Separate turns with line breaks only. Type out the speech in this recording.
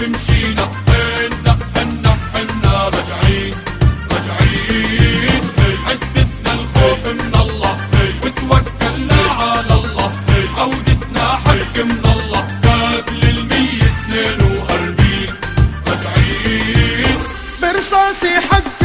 في هنا هنا هنا راجعين راجعين. حددنا الخوف من الله وتوكلنا على الله عودتنا حق من الله قبل المية 42 راجعين.
برصاصي حد